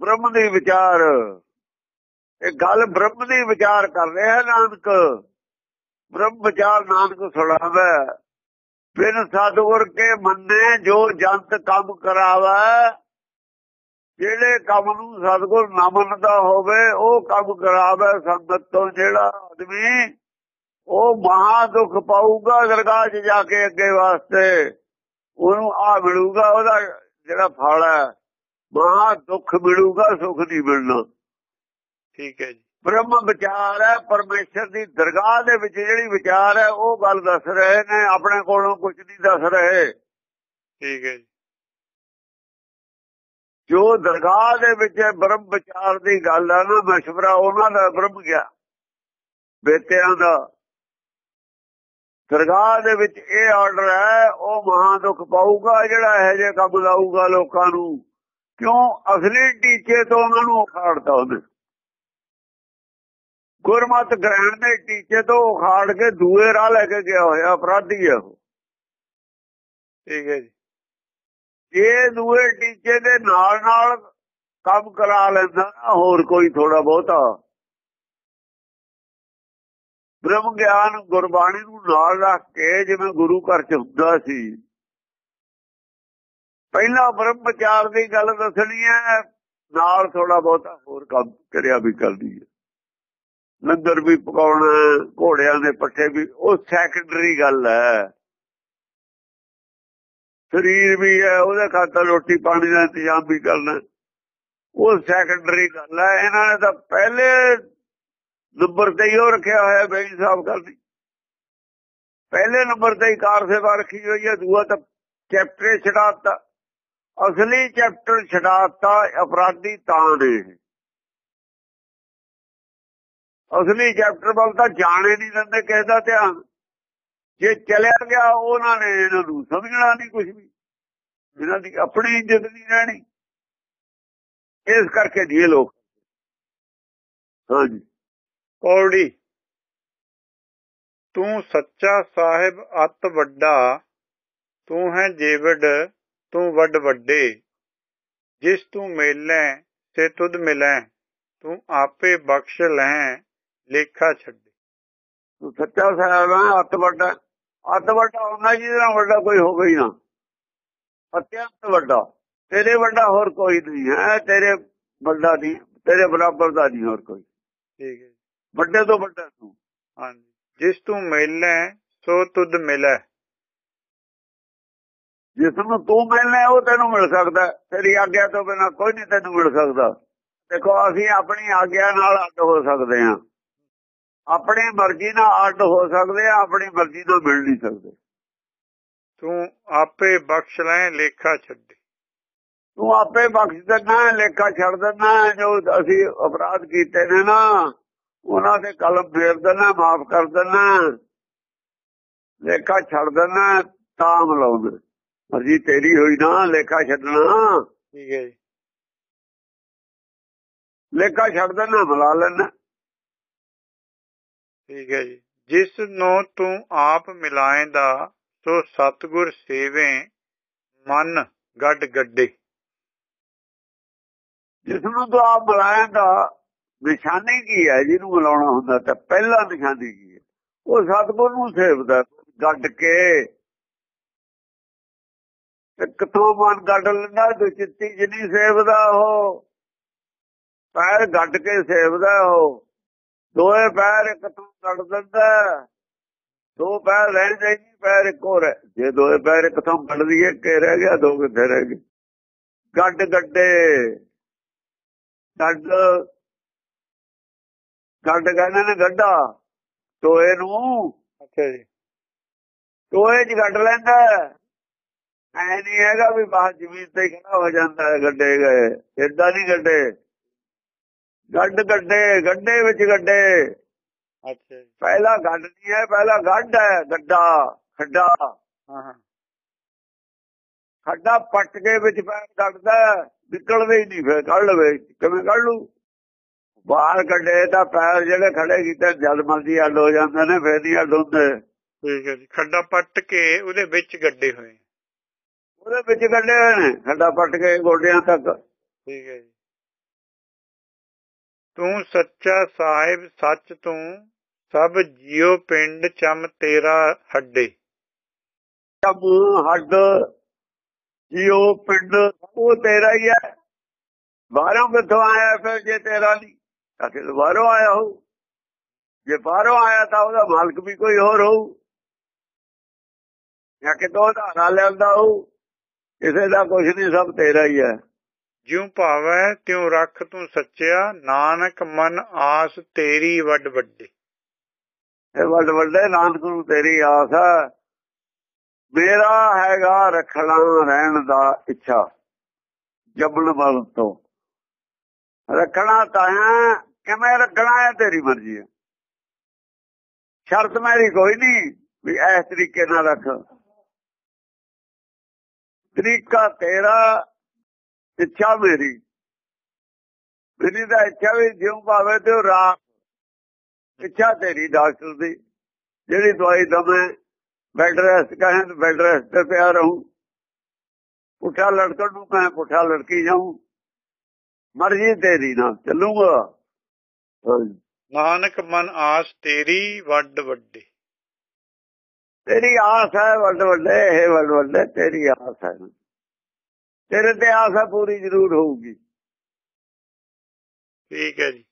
ਬ੍ਰਹਮ ਦੀ ਵਿਚਾਰ। ਇਹ ਗੱਲ ਬ੍ਰਹਮ ਦੀ ਵਿਚਾਰ ਕਰ ਰਿਹਾ ਨਾਨਕ। ਬ੍ਰਹਮ ਵਿਚਾਰ ਨਾਨਕ ਸੁਣਾਵੇ। ਬਿਨ ਸਤਗੁਰ ਕੇ ਮੰਨੇ ਜੋ ਜੰਤ ਕੰਮ ਕਰਾਵੇ। ਜਿਹੜੇ ਕੰਮ ਨੂੰ ਸਤਗੁਰ ਨਾ ਮੰਨਦਾ ਹੋਵੇ, ਉਹ ਕੰਮ ਕਰਾਵੇ ਸੰਗਤ ਤੋਂ। ਜਿਹੜਾ ਆਦਮੀ ਉਹ ਮਹਾ ਦੁੱਖ ਪਾਊਗਾ ਦਰਗਾਹ 'ਚ ਜਾ ਕੇ ਅੱਗੇ ਵਾਸਤੇ। ਉਹਨੂੰ ਆ ਮਿਲੂਗਾ, ਉਹਦਾ ਜਿਹੜਾ ਫਲ ਹੈ, ਮਹਾ ਦੁੱਖ ਮਿਲੂਗਾ, ਸੁਖ ਨਹੀਂ ਮਿਲਣਾ। ਠੀਕ ਹੈ ਜੀ। ਬ੍ਰਹਮ ਵਿਚਾਰ ਹੈ ਪਰਮੇਸ਼ਰ ਦੀ ਦਰਗਾਹ ਦੇ ਵਿੱਚ ਜਿਹੜੀ ਵਿਚਾਰ ਹੈ ਉਹ ਗੱਲ ਦੱਸ ਰਹੇ ਨੇ ਆਪਣੇ ਕੋਲੋਂ ਕੁਝ ਨਹੀਂ ਦੱਸ ਰਹੇ। ਠੀਕ ਹੈ ਜੀ। ਜੋ ਦਰਗਾਹ ਦੇ ਵਿੱਚ ਬ੍ਰਹਮ ਵਿਚਾਰ ਦੀ ਗੱਲ ਹੈ ਨਾ ਮਸ਼ਵਰਾ ਉਹਨਾਂ ਦਾ ਬ੍ਰਹਮ ਗਿਆ ਬੇਤਿਆਂ ਦਾ। ਦਰਗਾਹ ਦੇ ਵਿੱਚ ਇਹ ਆਰਡਰ ਹੈ ਉਹ ਮਹਾ ਦੁੱਖ ਪਾਊਗਾ ਜਿਹੜਾ ਇਹ ਜੇ ਕੰਮ ਲਾਊਗਾ ਲੋਕਾਂ ਨੂੰ। ਕਿਉਂ? ਅਸਲੀ ਟੀਚੇ ਤੋਂ ਉਹਨਾਂ ਨੂੰ ਉਖਾੜਦਾ ਉਹਨੇ। ਗੁਰਮਤ ਗ੍ਰਹਿਣ ਦੇ ਟੀਚੇ ਤੋਂ ਉਖਾੜ ਕੇ ਦੂਏ ਰਾਹ ਲੈ ਕੇ ਗਿਆ ਹੋਇਆ, ਅਪਰਾਧੀ ਹੈ ਉਹ। ਠੀਕ ਹੈ ਜੀ। ਇਹ ਦੂਏ ਟੀਚੇ ਦੇ ਨਾਲ ਨਾਲ ਕੰਮ ਕਰਾ ਲੈਂਦਾ ਹੋਰ ਕੋਈ ਥੋੜਾ ਬਹੁਤਾ। ਬ੍ਰਹਮ ਗਿਆਨ ਗੁਰਬਾਣੀ ਨੂੰ ਨਾਲ ਰੱਖ ਕੇ ਜਿਵੇਂ ਗੁਰੂ ਘਰ ਚ ਹੁੰਦਾ ਸੀ। ਪਹਿਲਾਂ ਬ੍ਰਹਮ ਵਿਚਾਰ ਦੀ ਗੱਲ ਦੱਸਣੀ ਹੈ, ਨਾਲ ਥੋੜਾ ਬਹੁਤਾ ਹੋਰ ਕੰਮ ਕਰਿਆ ਵੀ ਕਰਦੀ ਹੈ। ਲੰਗਰ ਵੀ ਪਕਾਉਣਾ, ਘੋੜਿਆਂ ਦੇ ਪੱਠੇ ਵੀ, ਉਹ ਸੈਕੰਡਰੀ ਗੱਲ ਹੈ। ਸਰੀਰ ਵੀ ਹੈ, ਉਹਦੇ ਖਾਤਰ ਰੋਟੀ ਪਾਣੀ ਦਾ ਇੰਤਜ਼ਾਮ ਵੀ ਕਰਨਾ। ਉਹ ਸੈਕੰਡਰੀ ਗੱਲ ਹੈ, ਇਹਨਾਂ ਨੇ ਤਾਂ ਪਹਿਲੇ ਨੰਬਰ ਤੇ ਹੀ ਉਹ ਰੱਖਿਆ ਹੋਇਆ ਬੇਈ ਸਾਹਿਬ ਕਰਦੀ ਪਹਿਲੇ ਨੰਬਰ ਤੇ ਹੀ ਕਾਰ ਸੇਵਾ ਰੱਖੀ ਹੋਈ ਹੈ, ਦੂਆ ਤਾਂ ਚੈਪਟਰ ਛਡਾਤਾ। ਅਸਲੀ ਚੈਪਟਰ ਛਡਾਤਾ, ਅਪਰਾਧੀ ਤਾਂ ਨੇ ਅਸਲੀ ਚੈਪਟਰ ਵੱਲ ਤਾਂ ਜਾਣੇ ਨਹੀਂ ਦਿੰਦੇ ਕਿਸੇ ਦਾ ਧਿਆਨ। ਜੇ ਚਲਿਆ ਗਿਆ, ਉਹਨਾਂ ਨੇ ਇਹਨਾਂ ਨੂੰ ਸਮਝਣਾ ਨਹੀਂ ਕੁਝ ਵੀ। ਇਹਨਾਂ ਦੀ ਆਪਣੀ ਇੱਜ਼ਤ ਨਹੀਂ ਰਹਿਣੀ। ਇਸ ਕਰਕੇ ਜੀ ਲੋਕ। ਹਾਂਜੀ। ਕੌੜੀ ਤੂੰ ਸੱਚਾ ਸਾਹਿਬ ਅਤ ਵੱਡਾ, ਤੂੰ ਹੈ ਜੇਵੜ, ਤੂੰ ਵੱਡ ਵੱਡੇ। ਜਿਸ ਤੂੰ ਮੇਲੇ, ਸੇ ਤੁਧ ਮਿਲੈ, ਤੂੰ ਆਪੇ ਬਖਸ਼ ਲੈ। ਲੇਖਾ ਛੱਡੇ। ਤੂੰ ਸੱਚਾ ਸਾਹਿਬ ਹੈ ਅੱਤ ਵੱਡਾ। ਅੱਤ ਵੱਡਾ ਉਹਨਾਂ ਜੀ ਦਾ ਵੱਡਾ ਕੋਈ ਹੋ ਗਈ ਨਾ ਅਤਿਅੰਤ ਵੱਡਾ। ਤੇਰੇ ਵੱਡਾ ਹੋਰ ਕੋਈ ਨਹੀਂ ਹੈ ਤੇਰੇ ਵੱਡਾ ਨਹੀਂ ਤੇਰੇ ਬਰਾਬਰ ਦਾ ਨਹੀਂ ਹੋਰ ਕੋਈ। ਠੀਕ ਹੈ ਵੱਡੇ ਤੋਂ ਵੱਡਾ ਤੂੰ। ਹਾਂਜੀ। ਜਿਸ ਤੂੰ ਮਿਲੈ ਸੋ ਤੁਧ ਮਿਲੈ। ਜਿਸ ਨੂੰ ਤੂੰ ਮਿਲਣਾ ਉਹ ਤੈਨੂੰ ਮਿਲ ਸਕਦਾ ਤੇਰੀ ਆਗਿਆ ਤੋਂ ਬਿਨਾ ਕੋਈ ਨਹੀਂ ਤੈਨੂੰ ਮਿਲ ਸਕਦਾ। ਦੇਖੋ ਅਸੀਂ ਆਪਣੀ ਆਗਿਆ ਨਾਲ ਅੱਡ ਹੋ ਸਕਦੇ ਹਾਂ। ਆਪਣੀ ਮਰਜ਼ੀ ਨਾਲ ਅੱਡ ਹੋ ਸਕਦੇ ਆ ਆਪਣੀ ਮਰਜ਼ੀ ਤੋਂ ਮਿਲ ਨਹੀਂ ਸਕਦੇ। ਤੂੰ ਆਪੇ ਬਖਸ਼ ਲੈ ਲੇਖਾ ਛੱਡੇ। ਤੂੰ ਆਪੇ ਬਖਸ਼ ਦਿੰਦਾ ਲੇਖਾ ਛੱਡ ਦਿੰਦਾ ਜੋ ਅਸੀਂ ਅਪਰਾਧ ਕੀਤੇ ਨੇ ਨਾ ਉਹਨਾਂ ਦੇ ਕਲਮ ਫੇਰ ਦਿੰਦਾ ਮਾਫ ਕਰ ਦਿੰਦਾ। ਲੇਖਾ ਛੱਡ ਦਿੰਦਾ ਤਾਂ ਮਲਾਉਂਦੇ। ਮਰਜ਼ੀ ਤੇਰੀ ਹੋਈ ਨਾ ਲੇਖਾ ਛੱਡਣਾ। ਠੀਕ ਹੈ ਜੀ। ਲੇਖਾ ਛੱਡ ਦਿੰਦਾ ਮਲਾ ਲੈਣਾ ਠੀਕ ਹੈ ਜੀ। ਜਿਸ ਨੂੰ ਤੂੰ ਆਪ ਮਿਲਾਏਂਦਾ, ਸੋ ਸਤਗੁਰ ਸੇਵੇ ਮਨ ਗੱਡ ਗੱਡੇ। ਜਿਸ ਨੂੰ ਤੂੰ ਆਪ ਮਿਲਾਏਂਦਾ, ਨਿਸ਼ਾਨੀ ਕੀ ਹੈ? ਜਿਹਨੂੰ ਮਿਲਾਉਣਾ ਹੁੰਦਾ ਤਾਂ ਪਹਿਲਾ ਨਿਸ਼ਾਨੀ ਕੀ ਹੈ? ਉਹ ਸਤਗੁਰ ਨੂੰ ਸੇਵਦਾ, ਗੱਡ ਕੇ। ਕਿਥੋਂ ਮਨ ਗੱਡ ਲੈਂਦਾ? ਤੇ ਚਿੱਤੀ ਜਿਨੀ ਸੇਵਦਾ ਹੋ ਪੈਰ ਗੱਡ ਕੇ ਸੇਵਦਾ ਹੋ ਦੋਏ ਪੈਰ ਇੱਕ ਤੋਂ ਕੱਢ ਦਿੰਦਾ ਦੋ ਪੈਰ ਰਹਿ ਜਾਈਏ ਪੈਰ ਇੱਕ ਹੋਰ ਜੇ ਦੋਏ ਪੈਰ ਇੱਕ ਤੋਂ ਕੱਢ ਦਈਏ ਕਿ ਰਹਿ ਗਿਆ ਦੋ ਕਿੱਥੇ ਰਹਿ ਗਏ? ਗੱਡ ਗੱਡੇ। ਗੱਡ। ਗੱਡ ਕਹਿੰਦੇ ਨੇ ਗੱਡਾ। ਟੋਏ ਨੂੰ। ਅੱਛਾ ਜੀ। ਟੋਏ 'ਚ ਗੱਡ ਲੈਂਦਾ ਐ ਨਹੀਂ ਹੈਗਾ ਵੀ ਬਾਹਰ ਜ਼ਮੀਨ ਤੇ ਖੜਾ ਹੋ ਜਾਂਦਾ ਗੱਡੇ ਗਏ। ਏਦਾਂ ਨਹੀਂ ਗੱਡੇ। ਗੱਡ ਗੱਡੇ ਗੱਡੇ ਵਿੱਚ ਗੱਡੇ। ਅੱਛਾ ਪਹਿਲਾ ਗੱਡ ਨਹੀਂ ਹੈ ਪਹਿਲਾ ਗੱਡ ਹੈ ਗੱਡਾ ਖੱਡਾ। ਹਾਂ ਖੱਡਾ ਪੱਟ ਕੇ ਵਿੱਚ ਪੈਰ ਕੱਢਦਾ ਹੈ, ਨਿਕਲਦੇ ਹੀ ਨਹੀਂ ਫਿਰ ਕੱਢ ਲਵੇ ਕਿਵੇਂ ਕੱਢ ਲੂ ਬਾਹਰ ਕੱਢੇ ਤਾਂ ਪੈਰ ਜਿਹੜੇ ਖੜੇ ਕੀਤੇ ਜਦ ਮਰਜ਼ੀ ਅੱਡ ਹੋ ਜਾਂਦੇ ਨੇ ਫੇਰ ਨਹੀਂ ਅੱਡ ਹੁੰਦੇ। ਠੀਕ ਹੈ ਜੀ ਖੱਡਾ ਪੱਟ ਕੇ ਉਹਦੇ ਵਿੱਚ ਗੱਡੇ ਹੋਏ। ਉਹਦੇ ਵਿੱਚ ਕੱਢੇ ਹੋਏ ਨੇ ਖੱਡਾ ਪੱਟ ਕੇ ਗੋਡਿਆਂ ਤੱਕ। ਠੀਕ ਹੈ ਜੀ। ਤੂੰ ਸੱਚਾ ਸਾਹਿਬ, ਸੱਚ ਤੂੰ, ਸਭ ਜਿਉ ਪਿੰਡ ਚਮ ਤੇਰਾ ਹੱਡੇ। ਸਭ ਹੱਡ ਜੀਓ ਪਿੰਡ, ਉਹ ਤੇਰਾ ਹੀ ਹੈ। ਬਾਹਰੋਂ ਕਿੱਥੋਂ ਆਇਆ ਫਿਰ ਜੇ ਤੇਰਾ ਨਹੀਂ, ਤਾਂ ਫਿਰ ਬਾਹਰੋਂ ਆਇਆ ਹੋ ਜੇ ਬਾਹਰੋਂ ਆਇਆ ਤਾਂ ਉਹਦਾ ਮਾਲਕ ਵੀ ਕੋਈ ਹੋਰ ਹੋਊ। ਜਾਂ ਕਿਤੋਂ ਉਧਾਰਾ ਲੈਂਦਾ ਹੋ ਕਿਸੇ ਦਾ ਕੁਝ ਨਹੀਂ, ਸਭ ਤੇਰਾ ਹੀ ਹੈ। ਜਿਉ ਭਾਵੈ ਤਿਉ ਰੱਖ ਤੂੰ ਸੱਚਿਆ, ਨਾਨਕ ਮਨ ਆਸ ਤੇਰੀ ਵੱਡ ਵੱਡੇ। ਇਹ ਵੱਡ ਵੱਡੇ, ਨਾਨਕ ਨੂੰ ਤੇਰੀ ਆਸ ਹੈ। ਮੇਰਾ ਹੈਗਾ ਰੱਖਣਾ ਰਹਿਣ ਦਾ ਇੱਛਾ ਜਬਨ ਬਲ ਤੋਂ। ਰੱਖਣਾ ਤਾਂ ਕਿਵੇਂ ਰੱਖਣਾ ਹੈ ਤੇਰੀ ਮਰਜ਼ੀ ਹੈ। ਸ਼ਰਤ ਮੇਰੀ ਕੋਈ ਨਹੀਂ ਵੀ ਇਸ ਤਰੀਕੇ ਨਾਲ ਰੱਖ। ਤਰੀਕਾ ਤੇਰਾ ਇੱਛਾ ਮੇਰੀ। ਮੇਰੀ ਤਾਂ ਇੱਛਾ ਵੀ ਜਿਉਂ ਭਾਵੇਂ ਤੇ ਉਹ ਰਾਤ ਇੱਛਾ ਤੇਰੀ ਡਾਕਟਰ ਦੀ। ਜਿਹੜੀ ਦਵਾਈ ਦਵੇਂ ਬੈੱਡ ਰੈਸਟ ਕਹੇ ਤਾਂ ਬੈੱਡ ਰੈਸਟ ਤੇ ਪਿਆ ਰਹੂੰ। ਪੁੱਠਾ ਲੜਕਣ ਨੂੰ ਮੈਂ ਪੁੱਠਾ ਲੜਕੀ ਜਾਊਂ। ਮਰਜ਼ੀ ਤੇਰੀ ਨਾਲ ਚੱਲੂਗਾ। ਨਾਨਕ ਮਨ ਆਸ ਤੇਰੀ ਵੱਡ ਵੱਡੇ। ਤੇਰੀ ਆਸ ਹੈ ਵੱਡ ਵੱਡੇ ਇਹ ਵੱਡ ਵੱਡੇ ਤੇਰੀ ਆਸ ਹੈ। ਤੇਰੇ ਤੇ ਆਸ ਹੈ ਪੂਰੀ ਜ਼ਰੂਰ ਹੋਊਗੀ। ਠੀਕ ਹੈ ਜੀ।